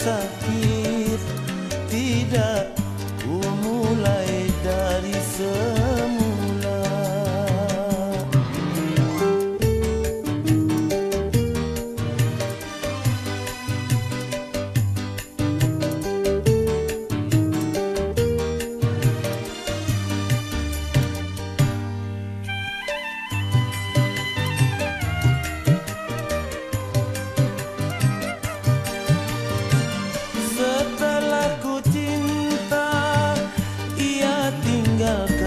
suffer up